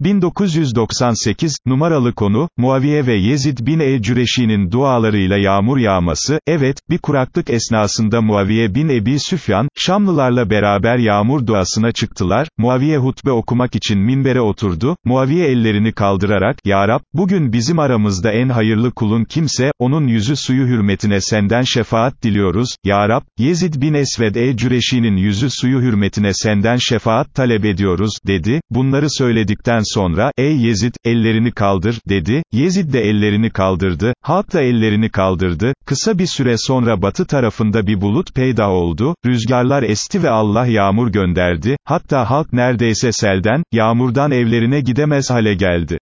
1998, numaralı konu, Muaviye ve Yezid bin e-Cüreşi'nin dualarıyla yağmur yağması, evet, bir kuraklık esnasında Muaviye bin Ebi Süfyan, Şamlılarla beraber yağmur duasına çıktılar, Muaviye hutbe okumak için minbere oturdu, Muaviye ellerini kaldırarak, Ya Rab, bugün bizim aramızda en hayırlı kulun kimse, onun yüzü suyu hürmetine senden şefaat diliyoruz, Ya Rab, Yezid bin Esved e-Cüreşi'nin yüzü suyu hürmetine senden şefaat talep ediyoruz, dedi, bunları söyledikten sonra, ey Yezid, ellerini kaldır, dedi, Yezid de ellerini kaldırdı, halk da ellerini kaldırdı, kısa bir süre sonra batı tarafında bir bulut peyda oldu, rüzgarlar esti ve Allah yağmur gönderdi, hatta halk neredeyse selden, yağmurdan evlerine gidemez hale geldi.